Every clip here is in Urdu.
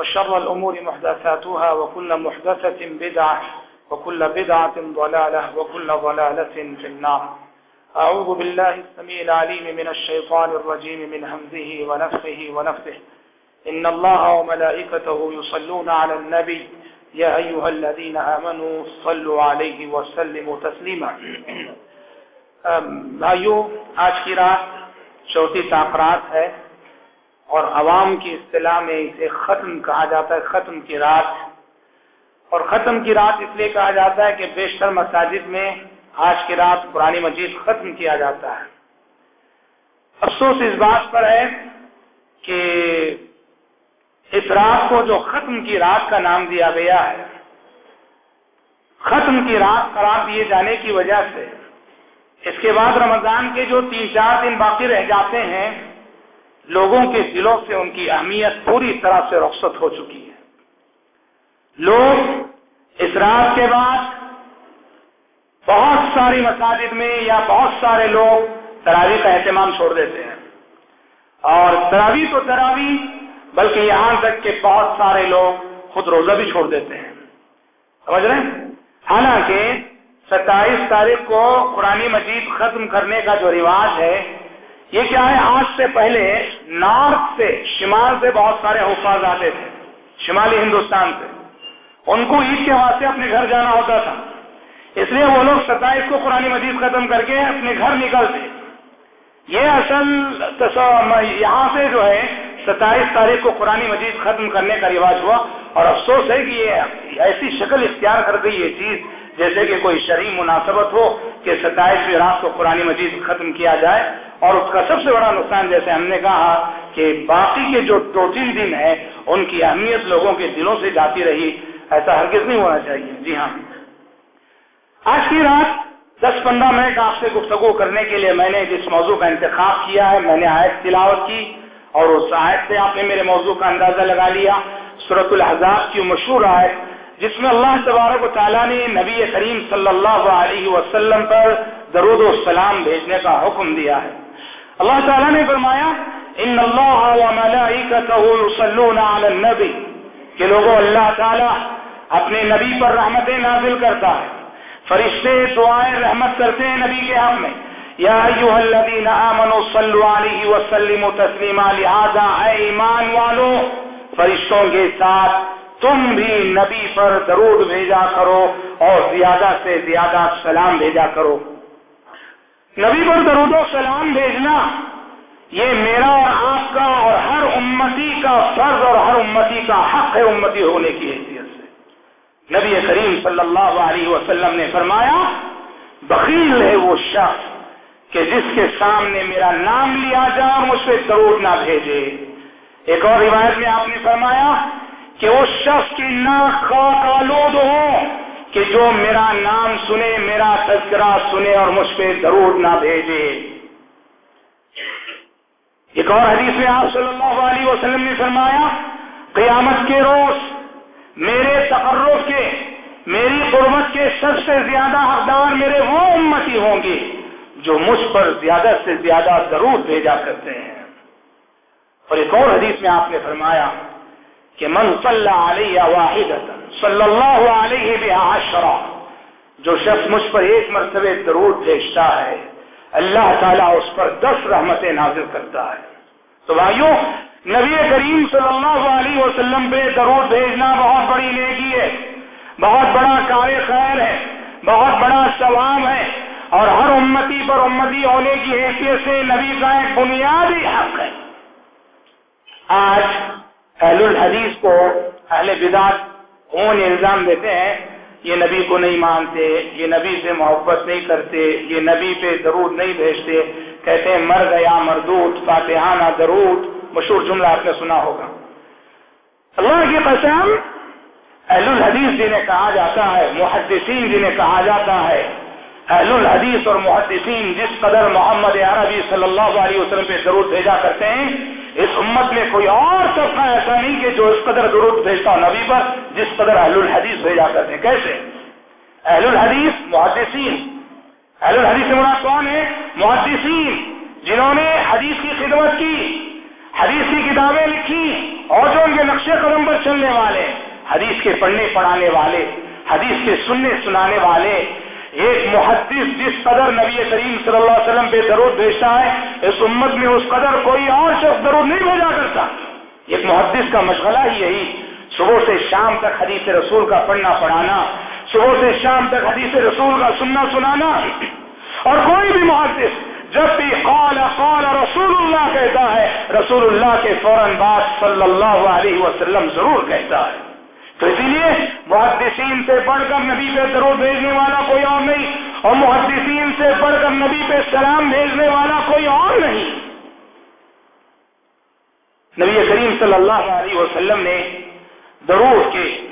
وشر الأمور محدثاتها وكل محدثة بدعة وكل بدعة ضلالة وكل ضلالة في النار. أعوذ بالله السميع العليم من الشيطان الرجيم من همزه ونفخه ونفثه. إن الله وملائكته يصلون على النبي. يا أيها الذين آمنوا صلوا عليه وسلموا تسليما. بھائیو، آج کی رات چوتھی تاخرات ہے۔ اور عوام کی اصطلاح میں اسے ختم کہا جاتا ہے، ختم کی رات۔ اور ختم کی رات اس لیے کہا جاتا ہے کہ بیشتر مساجد میں آج کی رات پرانی مجید ختم کیا جاتا ہے۔ افسوس اس بات پر ہے کہ اس رات کو جو ختم کی رات کا نام دیا گیا ہے، ختم کی رات قرار دیے جانے کی وجہ سے اس کے بعد رمضان کے جو تین چار دن باقی رہ جاتے ہیں لوگوں کے دلوں سے ان کی اہمیت پوری طرح سے رخصت ہو چکی ہے۔ لوگ اس رات کے بعد بہت ساری مساجد میں یا بہت سارے لوگ تراوی کا اہتمام چھوڑ دیتے ہیں۔ اور تراوی تو تراوی بلکہ یہاں تک کہ بہت سارے لوگ خود روزہ بھی چھوڑ دیتے ہیں۔ سمجھ رہے ہیں؟ حالانکہ ستائیس تاریخ کو قرآن مجید ختم کرنے کا جو رواج ہے یہ کیا ہے؟ آج سے پہلے نارتھ سے شمال سے بہت سارے حفاظ آتے تھے، شمالی ہندوستان سے۔ ان کو عید کے واسطے اپنے گھر جانا ہوتا تھا۔ اس لیے وہ لوگ ستائیس کو قرآن مجید ختم کر کے اپنے گھر نکلتے۔ یہ اصل یہاں سے جو ہے، ستائیس تاریخ کو قرآن مجید ختم کرنے کا رواج ہوا۔ اور افسوس ہے کہ یہ ایسی شکل اختیار کر گئی یہ چیز، جیسے کہ کوئی شرعی مناسبت ہو کہ ستائیسویں رات کو قرآن مجید ختم کیا جائے۔ اور اس کا سب سے بڑا نقصان جیسے ہم نے کہا کہ باقی کے جو دو تین دن ہیں، ان کی اہمیت لوگوں کے دلوں سے جاتی رہی، ایسا ہرگز نہیں ہونا چاہیے۔ جی ہاں۔ آج کی رات دس پندرہ منٹ آپ سے گفتگو کرنے کے لیے میں نے جس موضوع کا انتخاب کیا ہے، میں نے آیت تلاوت کی اور اس آیت سے آپ نے میرے موضوع کا اندازہ لگا لیا۔ صورت الحضاب کی مشہور آیت، جس میں اللہ تبارک و تعالیٰ نے نبی کریم صلی اللہ علیہ وسلم پر درود و سلام بھیجنے کا حکم دیا ہے۔ اللہ تعالیٰ نے فرمایا، ان اللہ النبی. کہ لوگوں اللہ تعالیٰ اپنے نبی پر رحمتیں نازل کرتا ہے۔ فرشتے دعائیں رحمت کرتے ہیں نبی کے حق میں۔ یا ایوہ الذین آمنوا صلو علیہ وسلم تسلیما لہذا، اے ایمان والو، فرشتوں کے ساتھ تم بھی نبی پر درود بھیجا کرو اور زیادہ سے زیادہ سلام بھیجا کرو۔ نبی پر درود و سلام بھیجنا، یہ میرا اور آپ کا اور ہر امتی کا فرض اور ہر امتی کا حق ہے امتی ہونے کی حیثیت سے۔ نبی کریم صلی اللہ علیہ وسلم نے فرمایا، بخیل ہے وہ شخص کہ جس کے سامنے میرا نام لیا جائے اور مجھ سے درود نہ بھیجے۔ ایک اور روایت میں آپ نے فرمایا کہ اس شخص کی ناک خاک آلود ہو کہ جو میرا نام سنے، میرا تذکرہ سنے اور مجھ پہ درود نہ بھیجے۔ ایک اور حدیث میں آپ صلی اللہ علیہ وسلم نے فرمایا، قیامت کے روز میرے تقرب کے، میری قربت کے سب سے زیادہ حقدار میرے وہ امتی ہوں گے جو مجھ پر زیادہ سے زیادہ درود بھیجا کرتے ہیں۔ اور ایک اور حدیث میں آپ نے فرمایا کہ من صلی علیہ واحد صلی اللہ علیہ بحاشرہ جو شخص مجھ پر ایک مرتبہ درود بھیجتا ہے، اللہ تعالیٰ اس پر دس رحمتیں نازل کرتا ہے۔ تو بھائیوں، نبی کریم صلی اللہ علیہ وسلم پہ درود بھیجنا بہت بڑی نیکی ہے، بہت بڑا کار خیر ہے، بہت بڑا ثواب ہے، اور ہر امتی پر امتی ہونے کی حیثیت سے نبی کا ایک بنیادی حق ہے۔ آج اہل الحدیث کو اہل بدعت اون الزام دیتے ہیں، یہ نبی کو نہیں مانتے، یہ نبی سے محبت نہیں کرتے، یہ نبی پہ درود نہیں بھیجتے، کہتے ہیں، مر گیا مردود، فاتحانہ درود، مشہور جملہ آپ نے سنا ہوگا۔ اللہ کی قسم، اہل الحدیث جنہیں کہا جاتا ہے، محدثین جنہیں کہا جاتا ہے، اہل الحدیث اور محدثین جس قدر محمد عربی صلی اللہ علیہ وسلم پہ ضرور بھیجا کرتے ہیں اس امت میں کوئی اور طبقہ ایسا نہیں کہ جو اس قدر ضرور بھیجتا ہو نبی پر، جس قدر اہل الحدیث بھیجا کرتے ہیں۔ کیسے؟ اہل الحدیث محدثین۔ اہل الحدیث سے مراد کون ہے محدثین، جنہوں نے حدیث کی خدمت کی، حدیث کی کتابیں لکھی اور جو ان کے نقش قدم پر چلنے والے، حدیث کے پڑھنے پڑھانے والے، حدیث کے سننے سنانے والے۔ ایک محدث جس قدر نبی کریم صلی اللہ علیہ وسلم پہ درود بھیجتا ہے، اس امت میں اس قدر کوئی اور شخص درود نہیں بھیجا کرتا۔ ایک محدث کا مشغلہ ہی یہی۔ صبح سے شام تک حدیث رسول کا پڑھنا، پڑھانا۔ صبح سے شام تک حدیث رسول کا سننا، سنانا۔ اور کوئی بھی محدث جب بھی قال قال رسول اللہ کہتا ہے، رسول اللہ کے فوراً بعد صلی اللہ علیہ وسلم ضرور کہتا ہے۔ تو اسی لیے محدثین سے بڑھ کر نبی پہ ضرور بھیجنے والا کوئی اور نہیں اور محدثین سے بڑھ کر نبی پہ سلام بھیجنے والا کوئی اور نہیں۔ نبی کریم صلی اللہ علیہ وسلم نے درود کے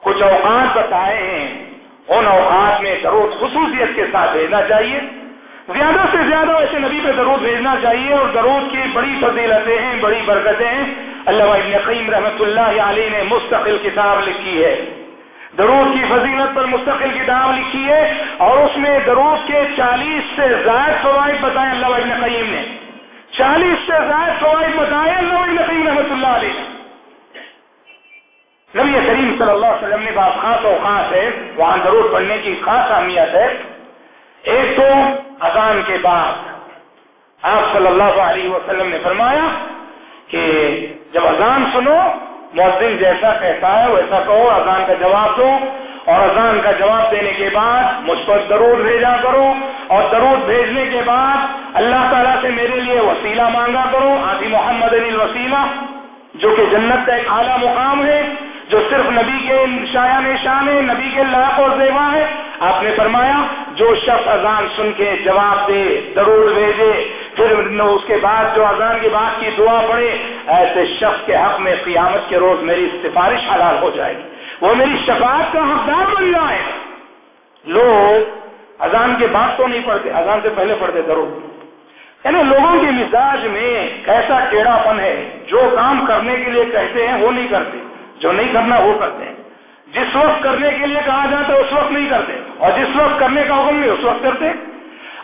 کچھ اوقات بتائے ہیں۔ ان اوقات میں درود خصوصیت کے ساتھ بھیجنا چاہیے۔ زیادہ سے زیادہ ویسے نبی پہ درود بھیجنا چاہیے اور درود کی بڑی فضیلتیں ہیں، بڑی برکتیں ہیں۔ اللہ ابن قیم رحمۃ اللہ علیہ نے مستقل کتاب لکھی ہے۔ درود کی فضیلت پر مستقل کتاب لکھی ہے اور اس میں درود کے چالیس سے زائد فوائد بتائے اللہ ابن قیم نے۔ چالیس سے زائد فوائد بتائے اللہ ابن قیم رحمۃ اللہ علیہ نبی کریم صلی اللہ علیہ وسلم نے بات خاص اوقات ہے، وہاں درود پڑھنے کی خاص اہمیت ہے۔ ایک تو اذان کے بعد آپ صلی اللہ علیہ وسلم نے فرمایا کہ جب اذان سنو، مؤذن جیسا کہتا ہے، ویسا کہو، اذان کا جواب دو۔ اور اذان کا جواب دینے کے بعد مجھ پر درود بھیجا کرو۔ اور درود بھیجنے کے بعد اللہ تعالیٰ سے میرے لیے وسیلہ مانگا کرو۔ آدھی محمد علی وسیلہ جو کہ جنت کا ایک اعلیٰ مقام ہے جو صرف نبی کے شایا نشان ہے، نبی کے لاکھ اور زیوا ہے۔ آپ نے فرمایا، جو شخص اذان سن کے جواب دے درود بھیجے، پھر اس کے بعد جو اذان کے بعد کی دعا پڑے ایسے شخص کے حق میں قیامت کے روز میری سفارش حلال ہو جائے گی۔ وہ میری شفاعت کا حقدار بن جائے۔ لوگ اذان کے بعد تو نہیں پڑھتے، اذان سے پہلے پڑھتے درود یعنی لوگوں کے مزاج میں ایسا ٹیڑھا پن ہے، جو کام کرنے کے لیے کہتے ہیں، وہ نہیں کرتے۔ جو نہیں کرنا وہ کرتے ہیں۔ جس وقت کرنے کے لیے کہا جاتا ہے، اس وقت نہیں کرتے۔ اور جس وقت کرنے کا حکم نہیں، اس وقت کرتے۔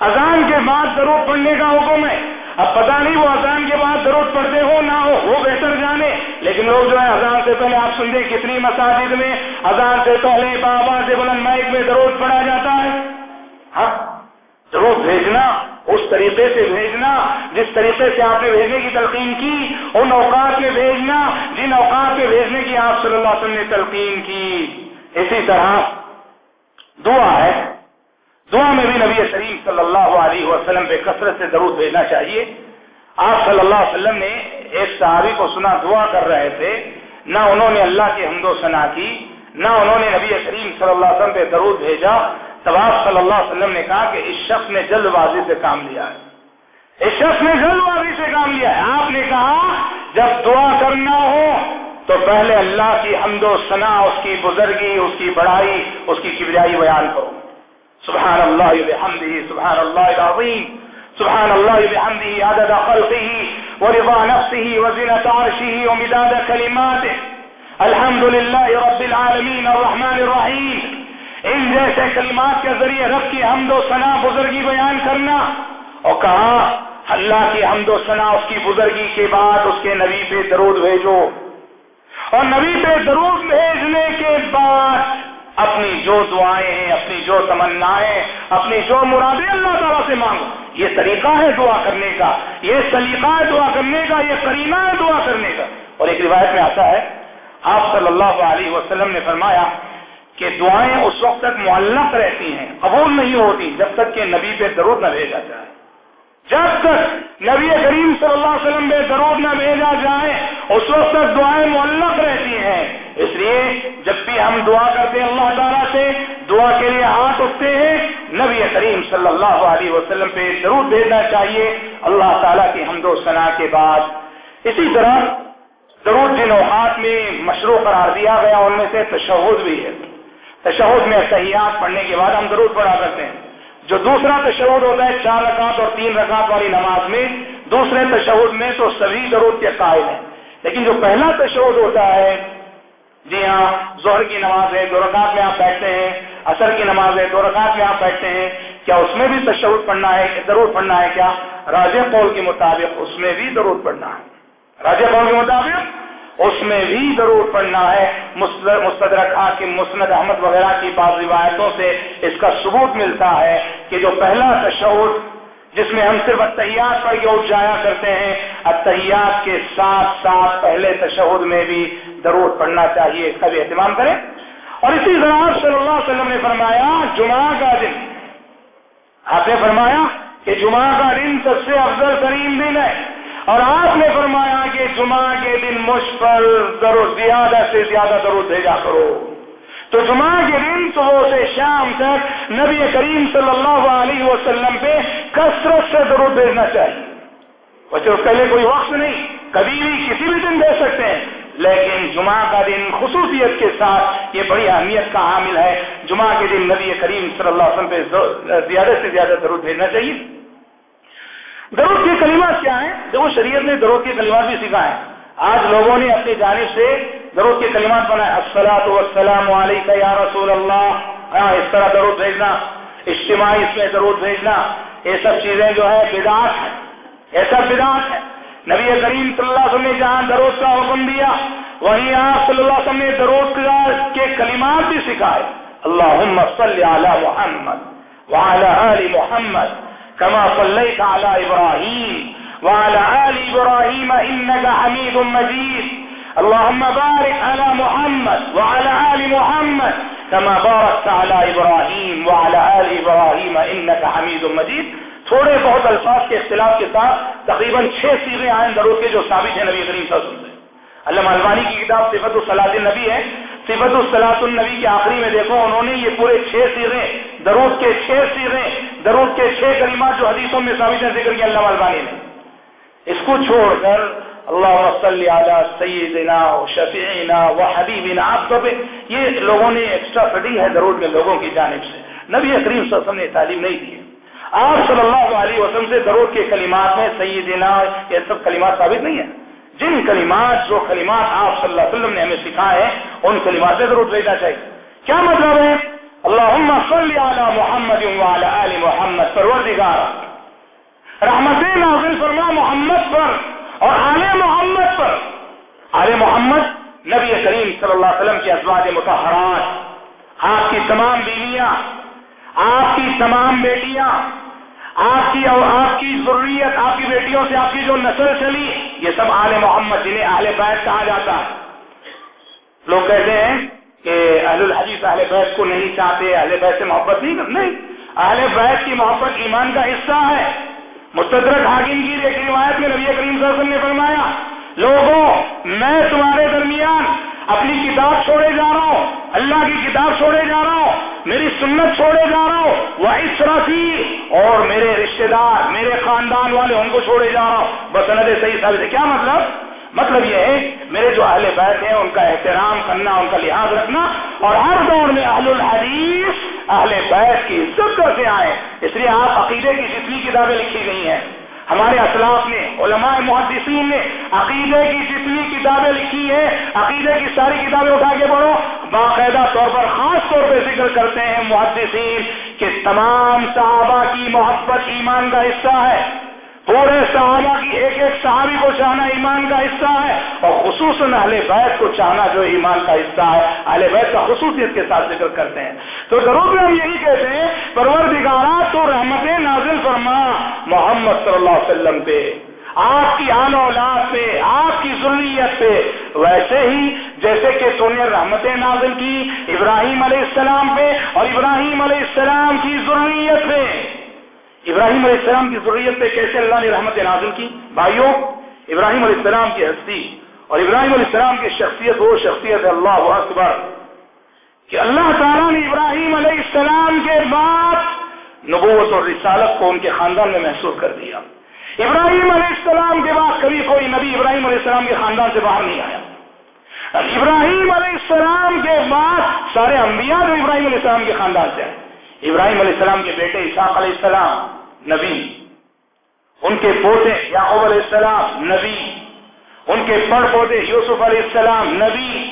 اذان کے بعد ضرورت پڑھنے کا حکم ہے۔ اب پتا نہیں وہ اذان کے بعد ضرورت پڑھتے ہو نہ ہو، وہ بہتر جانے۔ لیکن لوگ جو ہے اذان سے پہلے آپ سنتے کتنی مساجد میں اذان سے پہلے بابا سے بلند مائک میں ضرورت پڑھا جاتا ہے۔ ہاں ضرور بھیجنا۔ اس طریقے سے بھیجنا جس طریقے سے آپ نے بھیجنے کی تلقین کی، ان اوقات میں بھیجنا جن اوقات میں بھیجنے کی آپ صلی اللہ علیہ وسلم نے تلقین کی۔ اسی طرح دعا ہے۔ دعا میں بھی نبی کریم صلی اللہ علیہ وسلم پہ کثرت سے درود بھیجنا چاہیے۔ آپ صلی اللہ علیہ وسلم نے ایک صحابی کو سنا دعا کر رہے تھے۔ نہ انہوں نے اللہ کی حمد و ثنا کی، نہ انہوں نے نبی کریم صلی اللہ علیہ وسلم پہ درود بھیجا۔ تب صلی اللہ علیہ وسلم نے کہا کہ اس شخص نے جلد بازی سے کام لیا ہے۔ اس شخص نے جلد بازی سے کام لیا ہے۔ آپ نے کہا، جب دعا کرنا ہو تو پہلے اللہ کی حمد و ثنا، اس کی بزرگی، اس کی بڑائی، اس کی کبریائی بیان کرو۔ سبحان اللہ بحمدہ، سبحان اللہ العظیم، سبحان اللہ بحمدہ، عدد خلقه ورضا نفسه وزنة عرشه ومداد كلماته الحمد لله رب العالمين الرحمن الرحيم ان جیسے کلمات کے ذریعے رب کی حمد و ثنا بزرگی بیان کرنا اور کہا، اللہ کی حمد و ثنا اس کی بزرگی کے بعد اس کے نبی پہ درود بھیجو۔ اور نبی پہ درود بھیجنے کے بعد اپنی جو دعائیں ہیں، اپنی جو تمنائیں، اپنی جو مرادیں اللہ تعالیٰ سے مانگو۔ یہ طریقہ ہے دعا کرنے کا۔ یہ سلیقہ ہے دعا کرنے کا۔ یہ کریمہ ہے دعا کرنے کا۔ اور ایک روایت میں آتا ہے، آپ صلی اللہ علیہ وسلم نے فرمایا کہ دعائیں اس وقت تک معلق رہتی ہیں، قبول نہیں ہوتی جب تک کہ نبی پہ درود نہ بھیجا جائے۔ جب تک نبی کریم صلی اللہ علیہ وسلم پہ درود نہ بھیجا جائے، اس وقت تک دعائیں معلق رہتی ہیں۔ اس لیے جب بھی ہم دعا کرتے ہیں اللہ تعالیٰ سے، دعا کے لیے ہاتھ اٹھتے ہیں، نبی کریم صلی اللہ علیہ وسلم پہ درود بھیجنا چاہیے۔ اللہ تعالیٰ کی حمد و ثنا کے بعد۔ اسی طرح درود جن اوقات میں مشروع قرار دیا گیا، ان میں سے تشہد بھی ہے۔ تشہد میں صحیحات پڑھنے کے بعد ہم درود پڑھا کرتے ہیں۔ جو دوسرا تشہد ہوتا ہے، چار رکعت اور تین رکعت والی نماز میں، دوسرے تشہد میں تو سبھی درود کے قائل ہیں۔ لیکن جو پہلا تشہد ہوتا ہے جی ہاں ظہر کی نماز ہے، دو رکعت میں آپ بیٹھتے ہیں اثر کی نماز ہے، دو رکعت میں آپ بیٹھتے ہیں، کیا اس میں بھی تشہد پڑھنا ہے ضرور پڑھنا ہے کیا؟ راجہ قول کے مطابق اس میں بھی ضرور پڑھنا ہے۔ راجہ قول کے مطابق؟ اس میں بھی ضرور پڑھنا ہے۔ مستدرک حاکم مسند احمد وغیرہ کی بعض روایتوں سے اس کا ثبوت ملتا ہے کہ جو پہلا تشہد جس میں ہم صرف اتحیات پڑھ کے اٹھ جایا کرتے ہیں اتحیات کے ساتھ ساتھ پہلے تشہد میں بھی ضرور پڑھنا چاہیے، اس کا بھی اہتمام کریں۔ اور اسی طرح صلی اللہ علیہ وسلم نے فرمایا، جمعہ کا دن۔ آپ نے فرمایا کہ جمعہ کا دن سب سے افضل ترین دن ہے۔ اور آپ نے فرمایا کہ جمعہ کے دن مجھ پر ضرور زیادہ سے زیادہ ضرور بھیجا کرو۔ تو جمعہ کے دن صبح سے شام تک نبی کریم صلی اللہ علیہ وسلم پہ کثرت سے ضرور بھیجنا چاہیے۔ بچے اس کے لیے کوئی وقت نہیں، کبھی بھی کسی بھی دن بھیج سکتے ہیں۔ لیکن جمعہ کا دن خصوصیت کے ساتھ یہ بڑی اہمیت کا حامل ہے۔ جمعہ کے دن نبی کریم صلی اللہ علیہ وسلم پہ زیادہ سے زیادہ ضرور بھیجنا چاہیے۔ درود کے کلمات کیا ہیں؟ دیکھو، شریعت نے درود کے کلمات بھی سکھا ہے آج لوگوں نے اپنی جانب سے درود کے کلمات بنائے۔ السلام والسلام علیکہ یا رسول اللہ۔ ہاں اس طرح درود بھیجنا، اجتماعی اس میں درود بھیجنا، یہ سب چیزیں جو ہے بداس ہے۔ یہ سب بداس ہے۔ نبی کریم صلی اللہ علیہ وسلم نے جہاں درود کا حکم دیا، وہیں آپ صلی اللہ علیہ وسلم نے درود کے کلمات بھی سکھائے۔ اللہم صلی علی محمد وعلی آل محمد۔ كما صليت على إبراهيم وعلى آل إبراهيم إنك حميد مجيد. اللهم بارك على محمد وعلى آل محمد كما باركت على إبراهيم وعلى آل إبراهيم إنك حميد مجيد. تھوڑے بہت الفاظ کے اختلاف کے ساتھ تقریباً چھ سیرے آئیں درود کے جو ثابت ہیں نبی کریم صلی اللہ علیہ وسلم علامہ البانی کی کتاب صفت الصلاۃ النبی ہے۔ صفت الصلاۃ النبی کے آخری میں دیکھو، انہوں نے یہ پورے چھ سیرے درود کے چھ سیرے درود کے چھ کلمات جو حدیثوں میں ثابت ہیں، ذکر کیا علامہ البانی نے۔ اس کو چھوڑ کر اللہ صلی علی سیدنا و شفیعنا و حبیبنا، آپ تو یہ لوگوں نے ایکسٹرا فٹنگ ہے درود میں لوگوں کی جانب سے۔ نبی کریم صلی اللہ علیہ وسلم نے تعلیم نہیں دی آپ صلی اللہ علیہ وسلم سے درود کے کلمات میں سیدنا یہ سب کلمات ثابت نہیں ہے جن کلمات جو کلمات آپ صلی اللہ علیہ وسلم نے ہمیں سکھائے ہیں، ان کلمات سے ضرور بھیجنا چاہیے۔ کیا مطلب ہے؟ اللہم صلی علی محمد وعلی آل محمد، پروردگار۔ رحمت نازل فرما محمد پر اور آل محمد پر۔ آل محمد نبی کریم صلی اللہ علیہ وسلم کی ازواج متحرات آپ کی تمام بیویاں، آپ کی تمام بیٹیاں آپ کی آپ کی ضروریت، آپ کی بیٹیوں سے، آپ کی جو نسل چلی، یہ سب آل محمد، جنہیں اہل بیت کہا جاتا ہے۔ لوگ کہتے ہیں کہ اہل الحدیث اہل بیت کو نہیں چاہتے، اہل بیت سے محبت نہیں کرتے اہل بیت کی محبت ایمان کا حصہ ہے۔ مستدرک حاکم کی ایک روایت میں نبی کریم صلی اللہ علیہ وسلم نے فرمایا، لوگوں، میں تمہارے درمیان اپنی کتاب چھوڑے جا رہا ہوں، اللہ کی کتاب چھوڑے جا رہا ہوں۔ میری سنت چھوڑے جا رہا ہوں، وہ اس طرح اور میرے رشتہ دار، میرے خاندان والے ان کو چھوڑے جا رہا ہوں۔ بس صحیح ثابت ہے۔ کیا مطلب؟ مطلب یہ ہے، میرے جو اہل بیت ہیں، ان کا احترام کرنا، ان کا لحاظ رکھنا، اور ہر دور میں اہل الحدیث، اہل بیت کی عزت کرتے آئے اس لیے آپ عقیدے کی جتنی کتابیں لکھی گئی ہیں ہمارے اسلاف نے علماء محدثین نے عقیدے کی جتنی کتابیں لکھی ہیں، عقیدے کی ساری کتابیں اٹھا کے پڑھو، باقاعدہ طور پر خاص طور پہ ذکر کرتے ہیں محدثین کہ تمام صحابہ کی محبت ایمان کا حصہ ہے، پورے صحابہ کی ایک ایک صحابی کو چاہنا ایمان کا حصہ ہے اور خصوصاً اہل بیت کو چاہنا جو ایمان کا حصہ ہے۔ اہل بیت کا خصوصیت کے ساتھ ذکر کرتے ہیں۔ تو ضرور میں ہم یہی کہتے ہیں پروردگارا تو رحمت نازل فرما محمد صلی اللہ علیہ وسلم پہ، آپ کی آن اولاد پہ، آپ کی ضروریت پہ۔ ویسے ہی جیسے کہ تو نے رحمت نازل کی ابراہیم علیہ السلام پہ اور ابراہیم علیہ السلام کی ضروریت پہ۔ ابراہیم علیہ السلام کی ضروریت پہ کیسے اللہ نے رحمت نازل کی؟ بھائیوں، ابراہیم علیہ السلام کی ہستی اور ابراہیم علیہ السلام کی شخصیت، وہ شخصیت ہے اللہ اکبر۔ کہ اللہ تعالیٰ نے ابراہیم علیہ السلام کے بعد نبوت اور رسالت کو ان کے خاندان میں محسوس کر دیا۔ ابراہیم علیہ السلام کے بعد کبھی کوئی نبی ابراہیم علیہ السلام کے خاندان سے باہر نہیں آیا۔ ابراہیم علیہ السلام کے بعد سارے انبیاء جو ابراہیم علیہ السلام کے خاندان سے آئے ابراہیم علیہ السلام کے بیٹے اسحاق علیہ السلام، نبی۔ ان کے پوتے یعقوب علیہ السلام، نبی۔ ان کے پڑ پودے یوسف علیہ السلام، نبی۔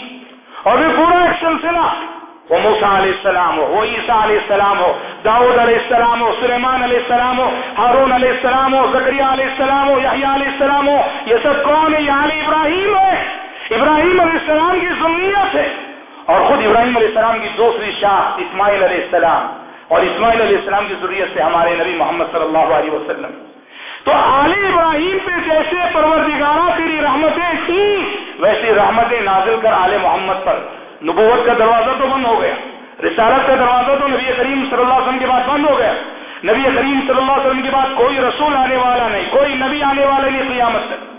اور یہ پورا ایک سلسلہ۔ وہ موسا علیہ السلام ہو وہ عیسیٰ علیہ السلام ہو داؤد علیہ السلام ہو سلیمان علیہ السلام ہو ہارون علیہ السلام ہو زکریہ علیہ السلام ہو یحییٰ علیہ السلام ہو یہ سب کون ہے یعنی ابراہیم ہے ابراہیم علیہ السلام کی ضروریت ہے اور خود ابراہیم علیہ السلام کی دوسری شاہ اسماعیل علیہ السلام اور اسماعیل علیہ السلام کی ضروریت سے ہمارے نبی محمد صلی اللہ علیہ وسلم تو آل ابراہیم پہ جیسے پروردگارہ تیری رحمتیں تھیں ویسی رحمتیں نازل کر آل محمد پر نبوت کا دروازہ تو بند ہو گیا۔ رسالت کا دروازہ تو نبی کریم صلی اللہ علیہ وسلم کے بعد بند ہو گیا۔ نبی کریم صلی اللہ علیہ وسلم کے بعد کوئی رسول آنے والا نہیں، کوئی نبی آنے والا نہیں قیامت تک۔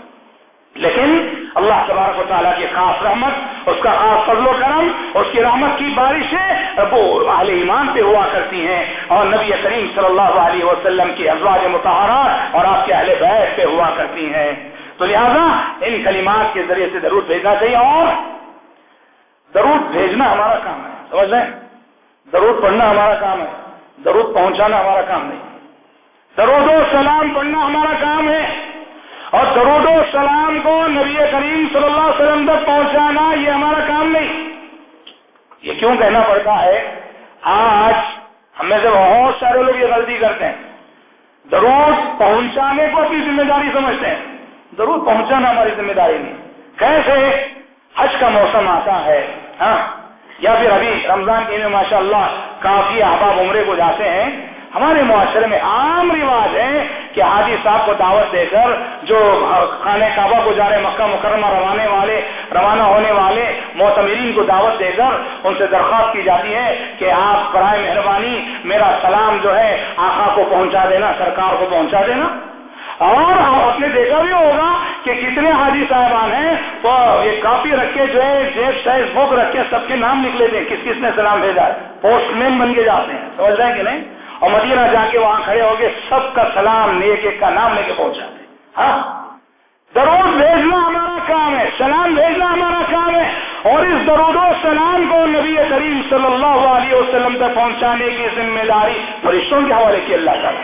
لیکن اللہ تبارک و تعالیٰ کی خاص رحمت، اس کا خاص فضل و کرم، اس کی رحمت کی بارشیں وہ اہل ایمان پہ ہوا کرتی ہیں۔ اور نبی کریم صلی اللہ علیہ وسلم کی ازواج متحرات اور آپ کے اہل بیت پہ ہوا کرتی ہیں۔ تو لہذا ان کلمات کے ذریعے سے ضرور بھیجنا چاہیے اور درود بھیجنا ہمارا کام ہے، سمجھ لیں درود پڑھنا ہمارا کام ہے، درود پہنچانا ہمارا کام نہیں۔ درود و سلام پڑھنا ہمارا کام ہے، اور درود و سلام کو نبی کریم صلی اللہ علیہ وسلم تک پہنچانا یہ ہمارا کام نہیں۔ یہ کیوں کہنا پڑتا ہے؟ آج ہمیں سے بہت سارے لوگ یہ غلطی کرتے ہیں۔ درود پہنچانے کو اپنی ذمہ داری سمجھتے ہیں۔ درود پہنچانا ہماری ذمہ داری نہیں۔ کیسے؟ حج کا موسم آتا ہے۔ ہاں؟ یا پھر ابھی رمضان کے میں ماشاء اللہ کافی احباب عمرے کو جاتے ہیں، ہمارے معاشرے میں عام رواج ہے کہ حاجی صاحب کو دعوت دے کر جو خانہ کعبہ کو جا رہے مکہ مکرمہ روانے والے، روانہ ہونے والے معتمرین کو دعوت دے کر ان سے درخواست کی جاتی ہے کہ آپ برائے مہربانی میرا سلام جو ہے آقا کو پہنچا دینا، سرکار کو پہنچا دینا۔ اور آپ نے دیکھا بھی ہوگا کہ کتنے حاجی صاحبان ہیں، وہ یہ کاپی رکھے، جو ہے، جیب سائز بک رکھ کے سب کے نام لکھ لیتے ہیں کس کس نے سلام بھیجا ہے۔ پوسٹ مین بن کے جاتے ہیں، سمجھ رہے ہیں کہ نہیں؟ اور مدینہ جا کے وہاں کھڑے ہو کے سب کا سلام، نیک ایک کا نام لے کے پہنچاتے ہیں۔ ہاں؟ درود بھیجنا ہمارا کام ہے، سلام بھیجنا ہمارا کام ہے۔ اور اس درود و سلام کو نبی کریم صلی اللہ علیہ وسلم تک پہنچانے کی ذمہ داری فرشتوں کے حوالے کی اللہ تعالیٰ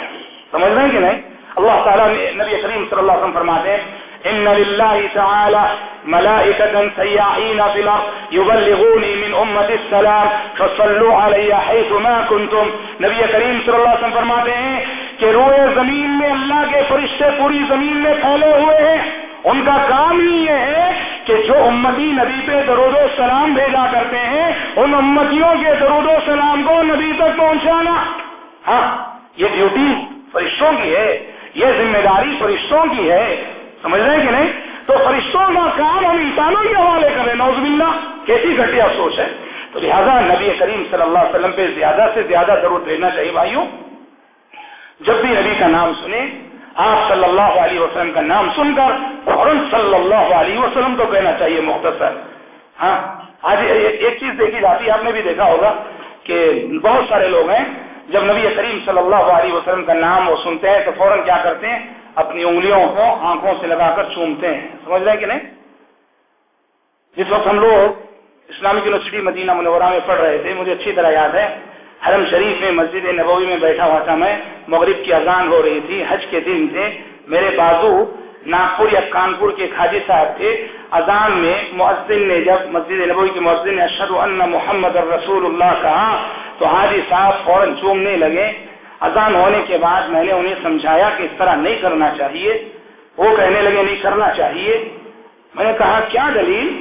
سمجھ رہے ہیں کہ نہیں؟ اللہ تعالیٰ نے نبی کریم صلی اللہ علیہ وسلم فرماتے ہیں ان لله تعالى ملائكة سياحين في الارض يبلغوني من امة السلام، فصلوا علي حيث ما كنتم. نبی کریم صلی اللہ علیہ وسلم فرماتے ہیں کہ روئے زمین میں اللہ کے فرشتے پوری زمین میں پھیلے ہوئے ہیں۔ ان کا کام ہی یہ ہے کہ جو امتی نبی پہ درود و سلام بھیجا کرتے ہیں، ان امتیوں کے درود و سلام کو نبی تک پہنچانا۔ ہاں یہ ڈیوٹی فرشتوں کی ہے۔ یہ ذمہ داری فرشتوں کی ہے۔ سمجھ رہے ہیں کہ نہیں؟ تو فرشتوں کا کام ہم انسانوں کے حوالے کریں نوز باللہ، کیسی گھٹیا سوچ ہے؟ تو لہٰذا نبی کریم صلی اللہ علیہ وسلم پہ زیادہ سے زیادہ ضرورت بھیجنا چاہیے بھائیوں۔ جب بھی نبی کا نام سنیں، آپ صلی اللہ علیہ وسلم کا نام سن کر فوراً صلی اللہ علیہ وسلم تو کہنا چاہیے مختصر۔ ہاں آج ایک چیز دیکھی جاتی ہے، آپ نے بھی دیکھا ہوگا کہ بہت سارے لوگ ہیں جب نبی کریم صلی اللہ علیہ وسلم کا نام وہ سنتے ہیں تو فوراً کیا کرتے ہیں؟ اپنی انگلیوں کو آنکھوں سے لگا کر چومتے ہیں۔ سمجھ رہے ہیں کہ نہیں؟ جس وقت ہم لوگ اسلامک یونیورسٹی مدینہ منورہ میں پڑھ رہے تھے، مجھے اچھی طرح یاد ہے، حرم شریف میں مسجد نبوی میں بیٹھا ہوا تھا میں، مغرب کی اذان ہو رہی تھی، حج کے دن تھے۔ میرے بازو ناگپور یا کانپور کے خاجی صاحب تھے۔ اذان میں مؤذن نے جب مسجد نبوی کے مؤذن نے اشد اللہ محمد الرسول اللہ کہا تو حاجی صاحب فوراً چومنے لگے۔ اذان ہونے کے بعد میں نے انہیں سمجھایا کہ اس طرح نہیں کرنا چاہیے۔ وہ کہنے لگے، نہیں کرنا چاہیے۔ میں نے کہا، کیا دلیل؟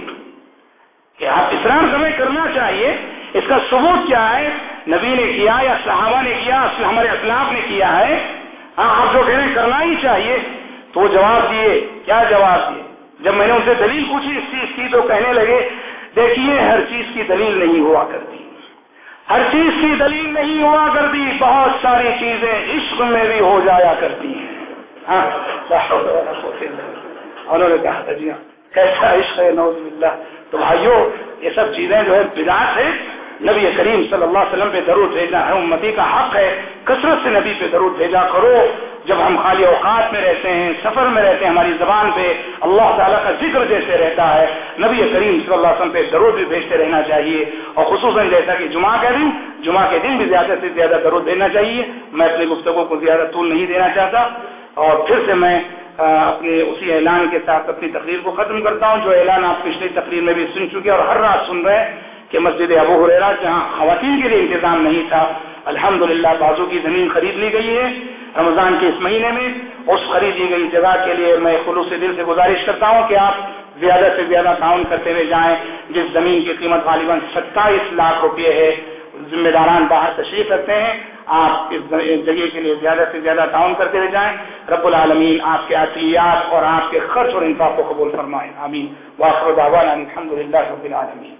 کہ آپ اسلام سمے کرنا چاہیے؟ اس کا ثبوت کیا ہے؟ نبی نے کیا یا صحابہ نے کیا؟ ہمارے اسلاف نے کیا ہے؟ ہاں آپ جو کہنے کرنا ہی چاہیے۔ تو وہ جواب دیے۔ کیا جواب دیے؟ جب میں نے ان سے دلیل پوچھی، اس چیز کی تو کہنے لگے، دیکھیے، ہر چیز کی دلیل نہیں ہوا کرتی۔ ہر چیز کی دلیل نہیں ہوا کرتی، بہت ساری چیزیں عشق میں بھی ہو جایا کرتی ہیں۔ ہاں۔ انہوں نے کہا جی ہاں۔ کیسا عشق ہے نوز اللہ تو بھائیو، یہ سب چیزیں جو ہے بداس ہے نبی کریم صلی اللہ علیہ وسلم پہ درود بھیجنا ہے، امتی کا حق ہے۔ کثرت سے نبی پہ درود بھیجا کرو۔ جب ہم خالی اوقات میں رہتے ہیں، سفر میں رہتے ہیں، ہماری زبان پہ اللہ تعالیٰ کا ذکر جیسے رہتا ہے، نبی کریم صلی اللہ علیہ وسلم پہ درود بھی بھیجتے رہنا چاہیے۔ اور خصوصاً جیسا کہ جمعہ کا دن، جمعہ کے دن بھی زیادہ سے زیادہ درود دینا چاہیے۔ میں اپنی گفتگو کو زیادہ طول نہیں دینا چاہتا۔ اور پھر سے میں اپنے اسی اعلان کے ساتھ اپنی تقریر کو ختم کرتا ہوں، جو اعلان آپ پچھلی تقریر میں بھی سن چکے اور ہر رات سن رہے ہیں۔ کہ مسجد ابو حریرا جہاں خواتین کے لیے انتظام نہیں تھا، الحمدللہ بازو کی زمین خرید لی گئی ہے رمضان کے اس مہینے میں۔ اس خریدی گئی جگہ کے لیے میں خلوص دل سے گزارش کرتا ہوں کہ آپ زیادہ سے زیادہ تعاون کرتے ہوئے جائیں، جس زمین کی قیمت غالباً ستائیس لاکھ روپے ہے۔ ذمہ داران باہر تشریف رکھتے ہیں۔ آپ اس جگہ کے لیے زیادہ سے زیادہ تعاون کرتے ہوئے جائیں۔ رب العالمین آپ کے عطیات اور آپ کے خرچ اور انفاق کو قبول فرمائیں آمین۔ واخر دعوانا الحمد للہ رب العالمین۔